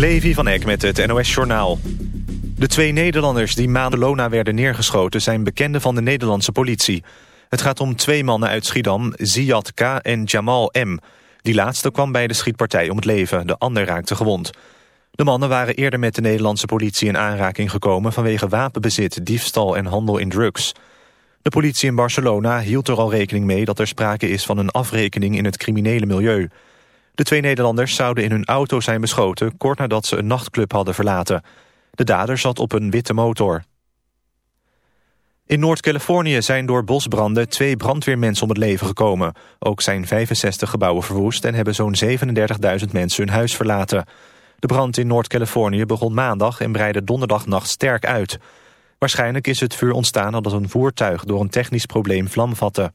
Levi van Eck met het NOS-journaal. De twee Nederlanders die Madelona werden neergeschoten... zijn bekenden van de Nederlandse politie. Het gaat om twee mannen uit Schiedam, Ziad K. en Jamal M. Die laatste kwam bij de schietpartij om het leven. De ander raakte gewond. De mannen waren eerder met de Nederlandse politie in aanraking gekomen... vanwege wapenbezit, diefstal en handel in drugs. De politie in Barcelona hield er al rekening mee... dat er sprake is van een afrekening in het criminele milieu... De twee Nederlanders zouden in hun auto zijn beschoten... kort nadat ze een nachtclub hadden verlaten. De dader zat op een witte motor. In Noord-Californië zijn door bosbranden twee brandweermensen om het leven gekomen. Ook zijn 65 gebouwen verwoest en hebben zo'n 37.000 mensen hun huis verlaten. De brand in Noord-Californië begon maandag en breidde donderdagnacht sterk uit. Waarschijnlijk is het vuur ontstaan omdat een voertuig door een technisch probleem vlam vatte.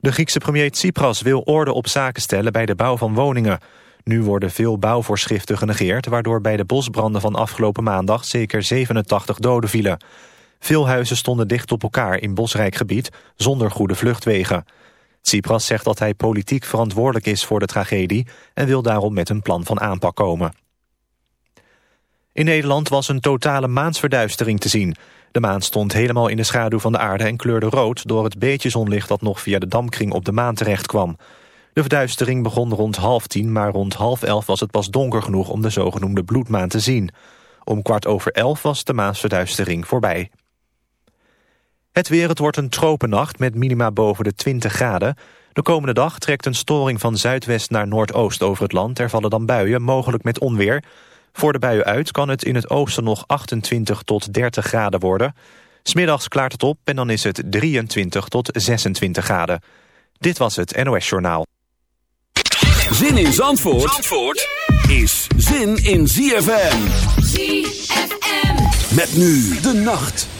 De Griekse premier Tsipras wil orde op zaken stellen bij de bouw van woningen. Nu worden veel bouwvoorschriften genegeerd... waardoor bij de bosbranden van afgelopen maandag zeker 87 doden vielen. Veel huizen stonden dicht op elkaar in bosrijk gebied... zonder goede vluchtwegen. Tsipras zegt dat hij politiek verantwoordelijk is voor de tragedie... en wil daarom met een plan van aanpak komen. In Nederland was een totale maansverduistering te zien... De maan stond helemaal in de schaduw van de aarde en kleurde rood... door het beetje zonlicht dat nog via de dampkring op de maan terecht kwam. De verduistering begon rond half tien, maar rond half elf was het pas donker genoeg... om de zogenoemde bloedmaan te zien. Om kwart over elf was de maansverduistering voorbij. Het weer, het wordt een tropennacht met minima boven de 20 graden. De komende dag trekt een storing van zuidwest naar noordoost over het land. Er vallen dan buien, mogelijk met onweer... Voor de buien uit kan het in het oosten nog 28 tot 30 graden worden. Smiddags klaart het op en dan is het 23 tot 26 graden. Dit was het NOS Journaal. Zin in Zandvoort, Zandvoort is zin in ZFM. ZFM. Met nu de nacht.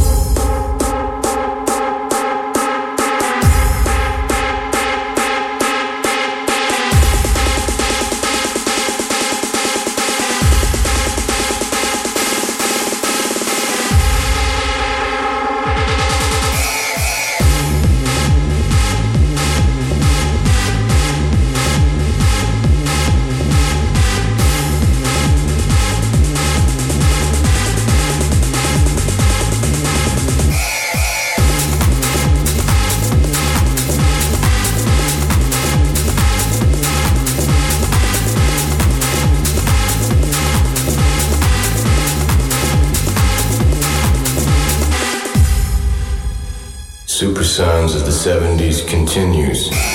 70s continues.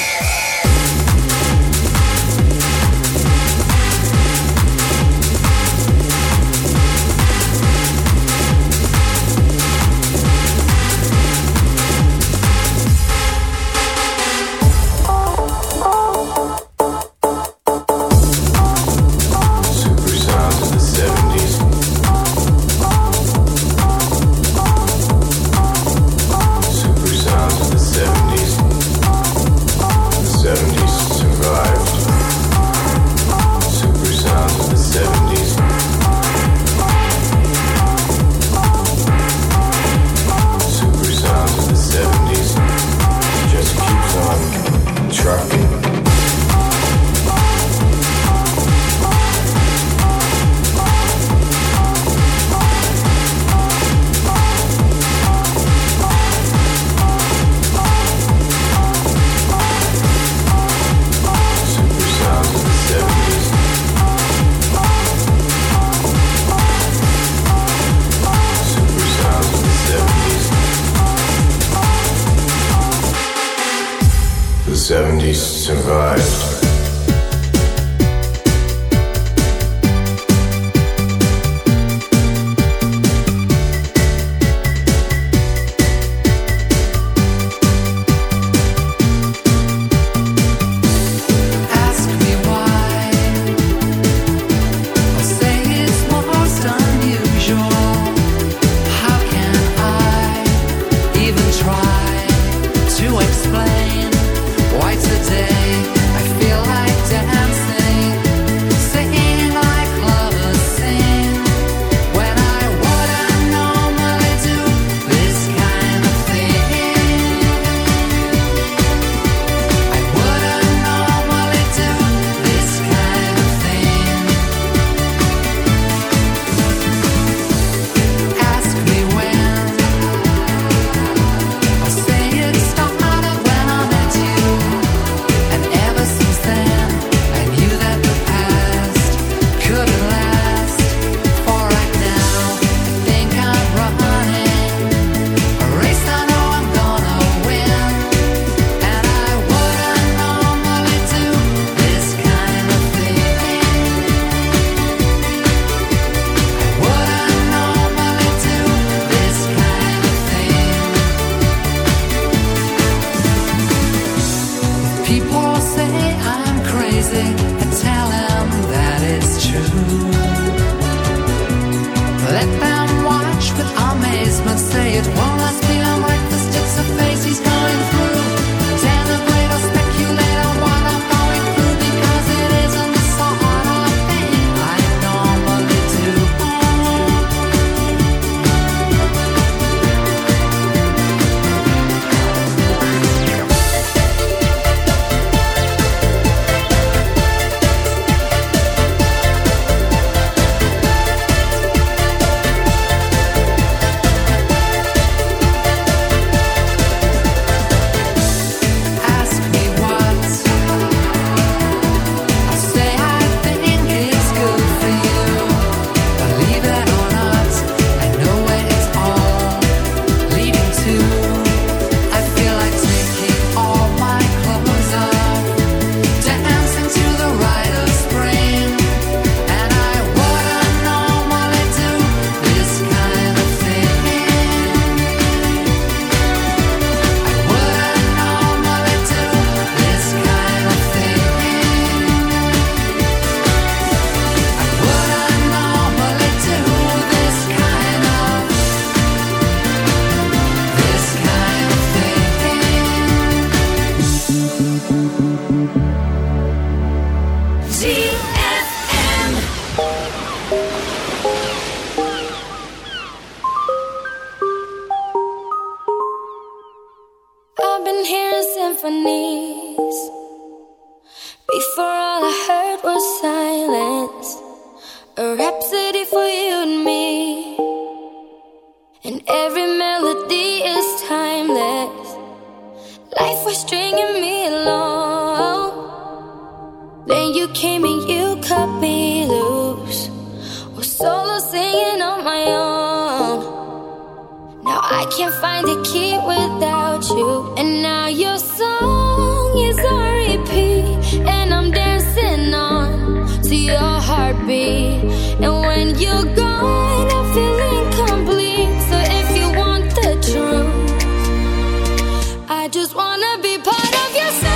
part of yourself.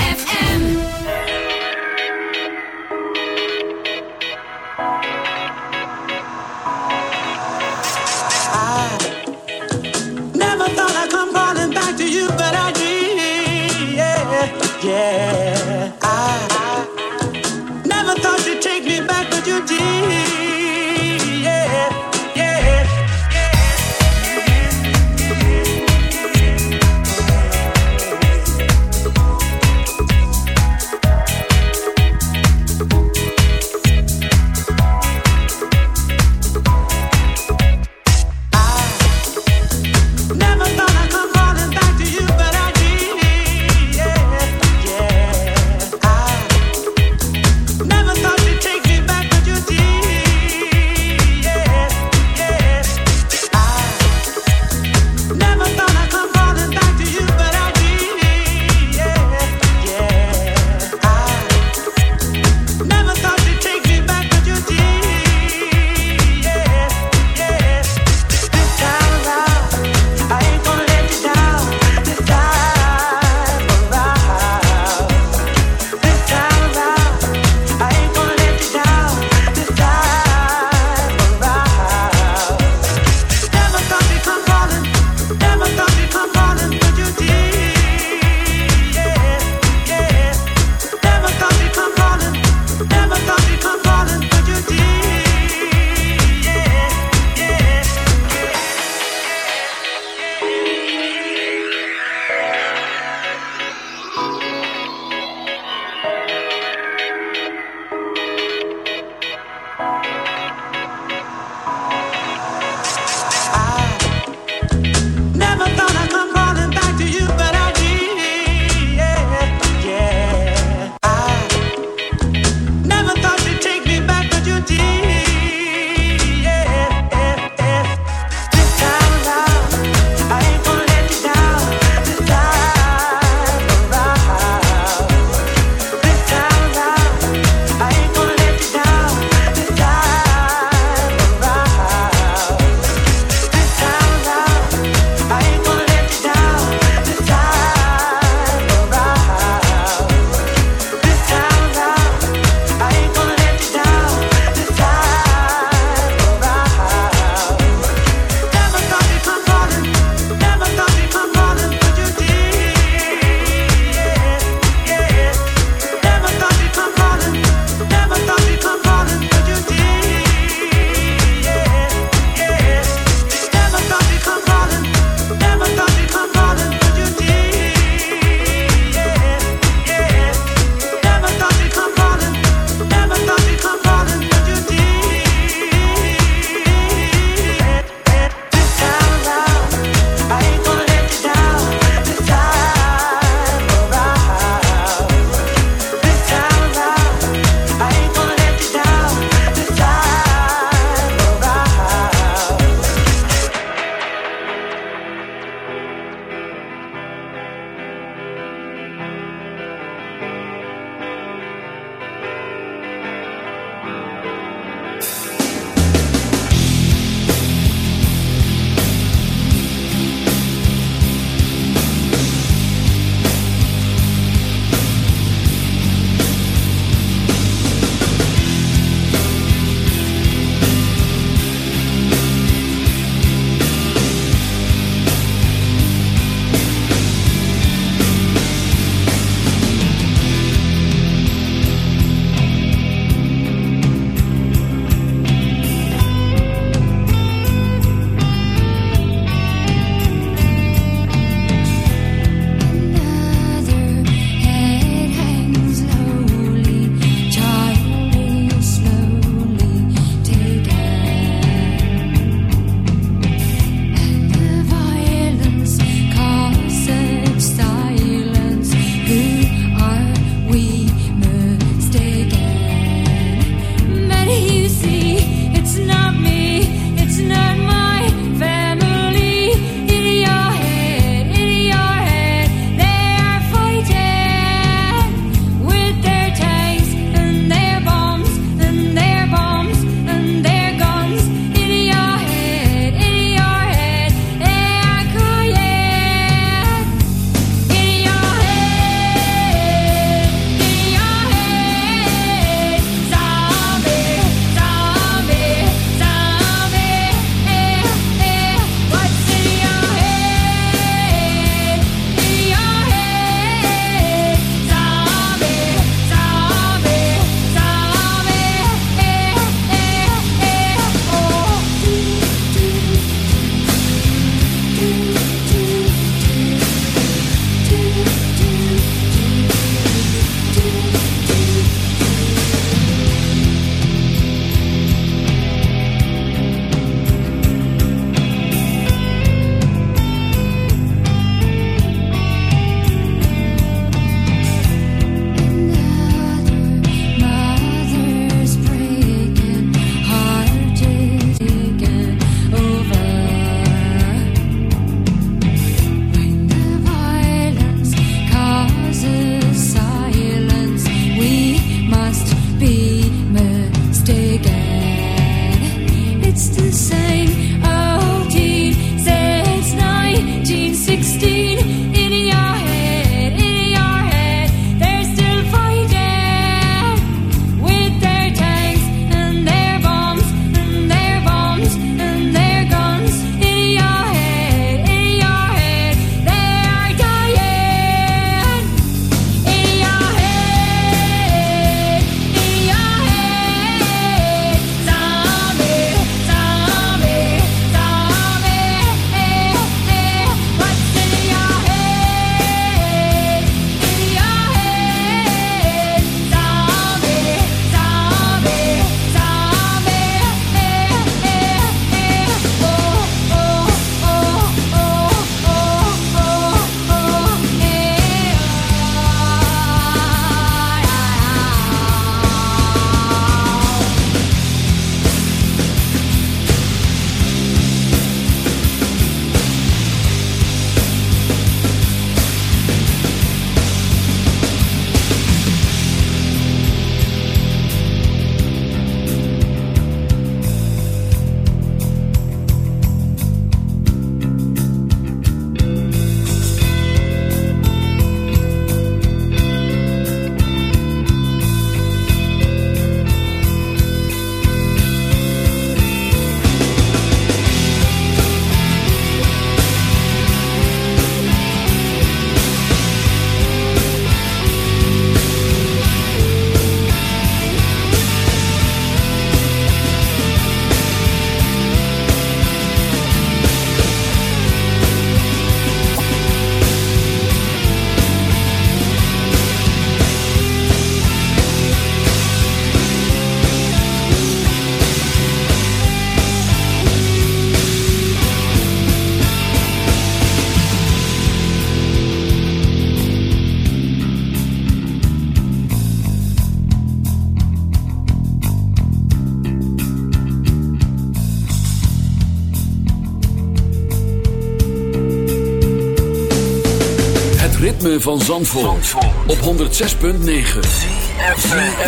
Ritme van Zandvoort, op 106.9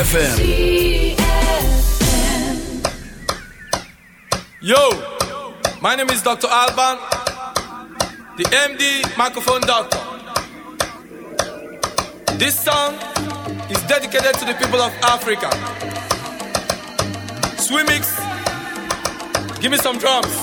FM. Yo, my name is Dr. Alban, the MD microphone doctor. This song is dedicated to the people of Africa. Swimix, give me some drums.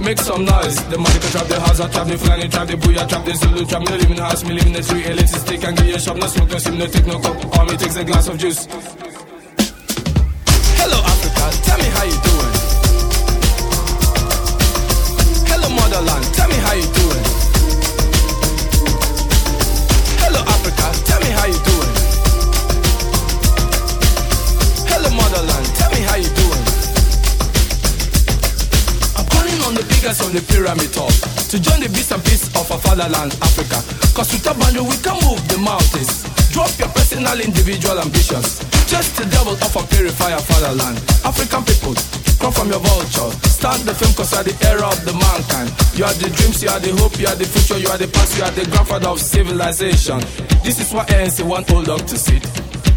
Make some noise. The Monica trap, the Hazard trap, the Fulani trap, the Booyah trap, the Zulu trap. Me live in the house, me live in the street. Elitist stick and get your shop. No smoke, no sim, no take no cup. All me takes a glass of juice. Top to join the beast and peace of our fatherland, Africa. Cause with a boundary we can move the mountains. Drop your personal, individual ambitions. Just the devil of a purifier fatherland. African people, come from your vulture. Start the film cause you are the era of the mankind. You are the dreams, you are the hope, you are the future, you are the past, you are the grandfather of civilization. This is what ANC want old dog to see.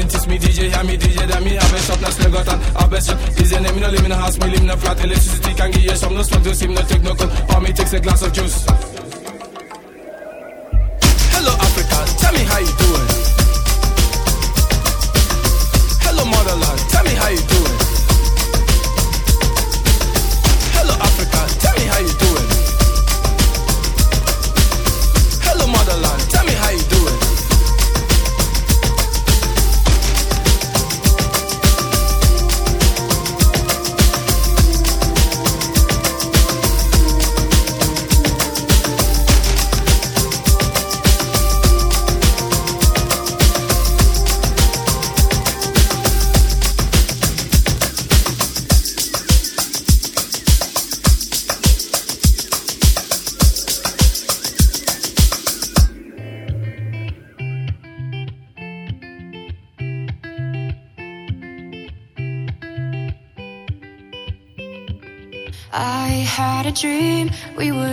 didn't teach me DJ, hear me DJ, then me have a shop, now still got an Is your name, me no in a house, me live a flat, electricity can give you some, no smoke, no steam, no take no cold, or me takes a glass of juice.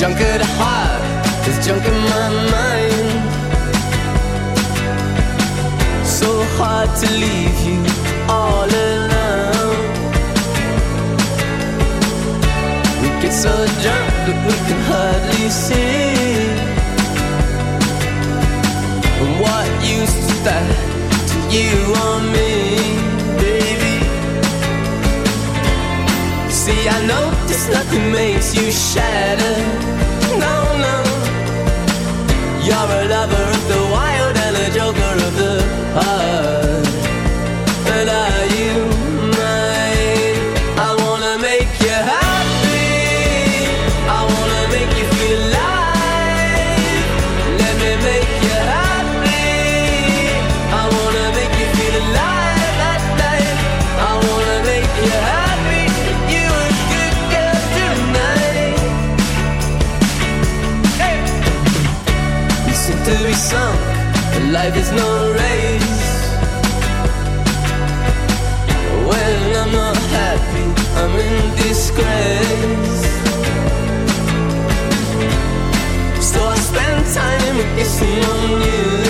junk at heart, there's junk in my mind. So hard to leave you all alone. We get so drunk that we can hardly see. What used to that to you or me? See, I know just nothing makes you shatter. No, no. You're a lover of the wild and a joker of the heart. disgrace. So I spend time kissing on you.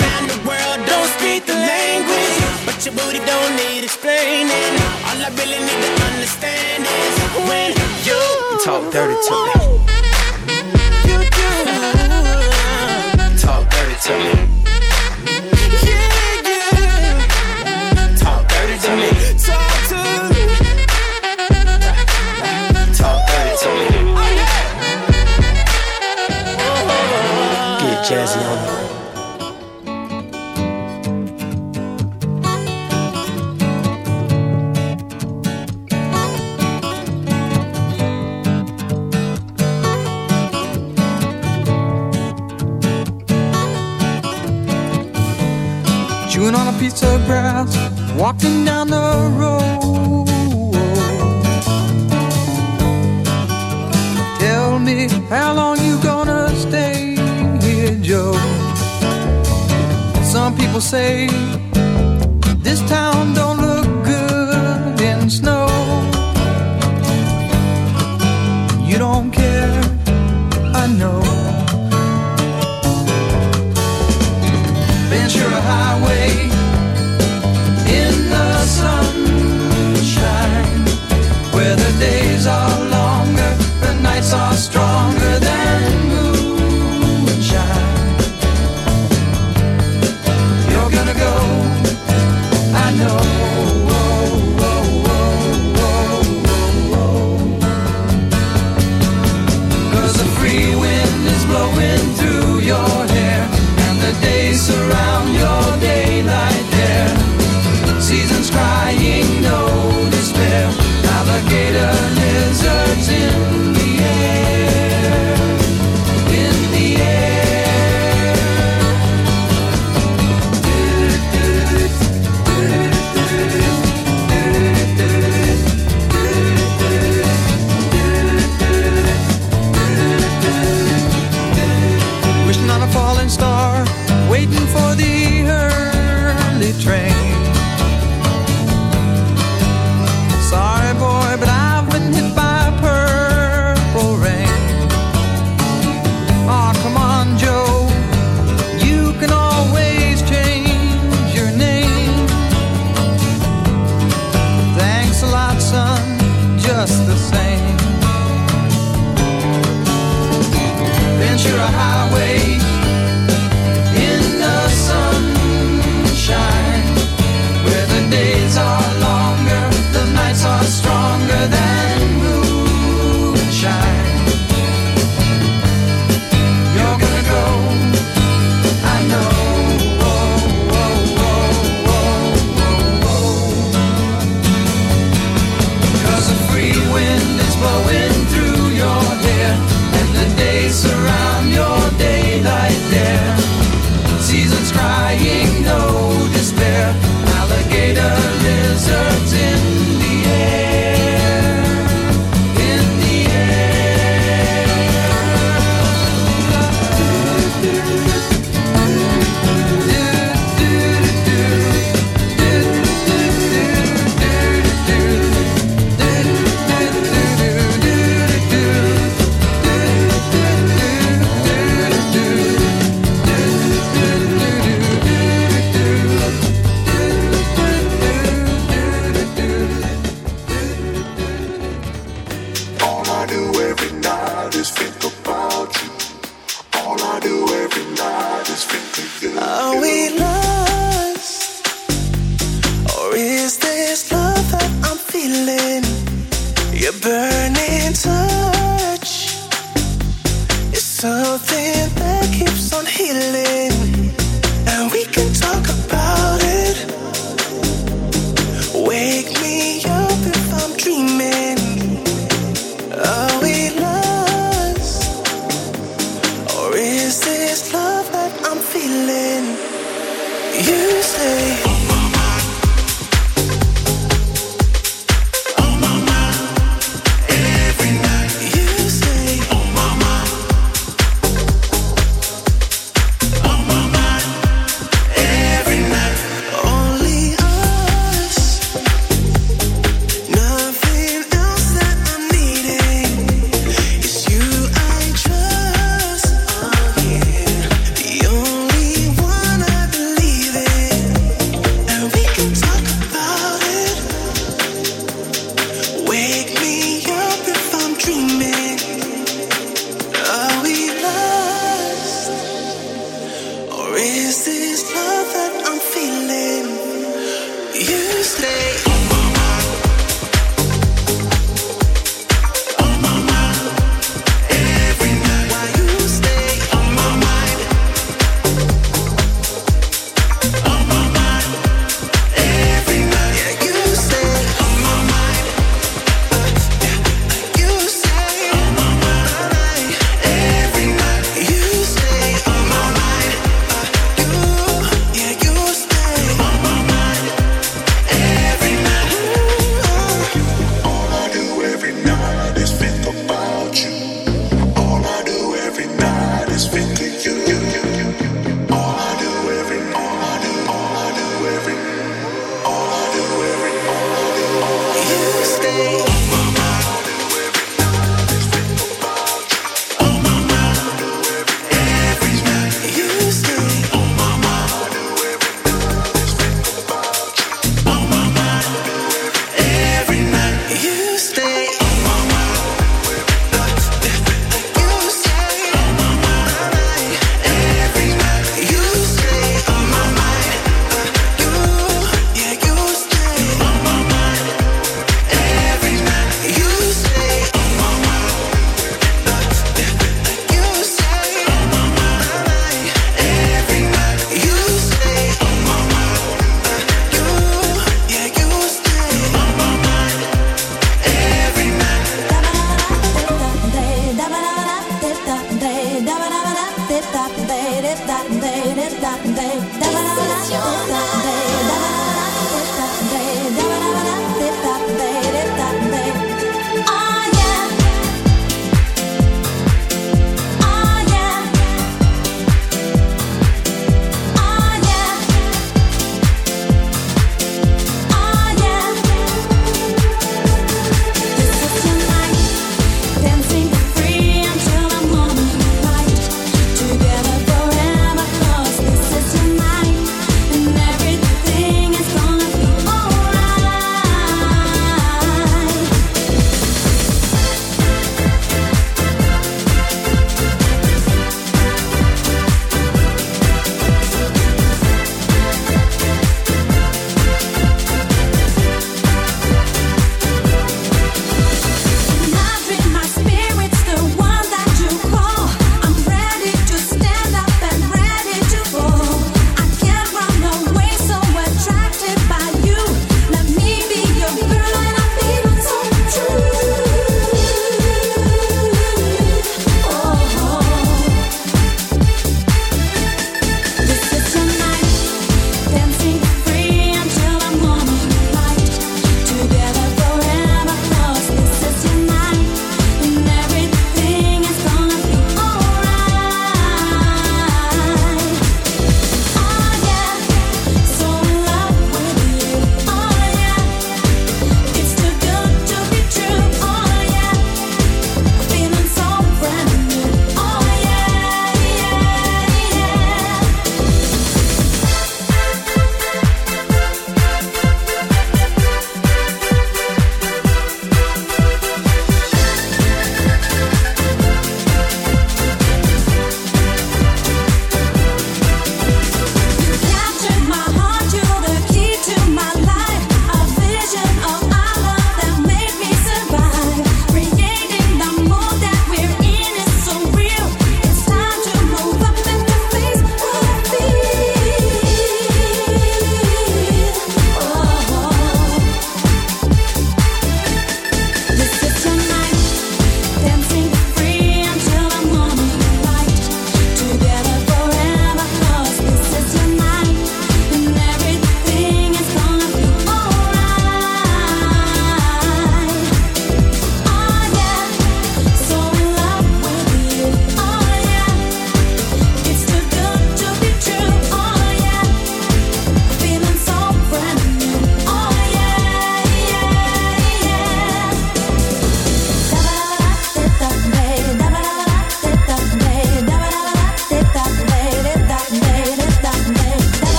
I really need to understand is when you, you talk dirty to me. You do. Talk dirty to me.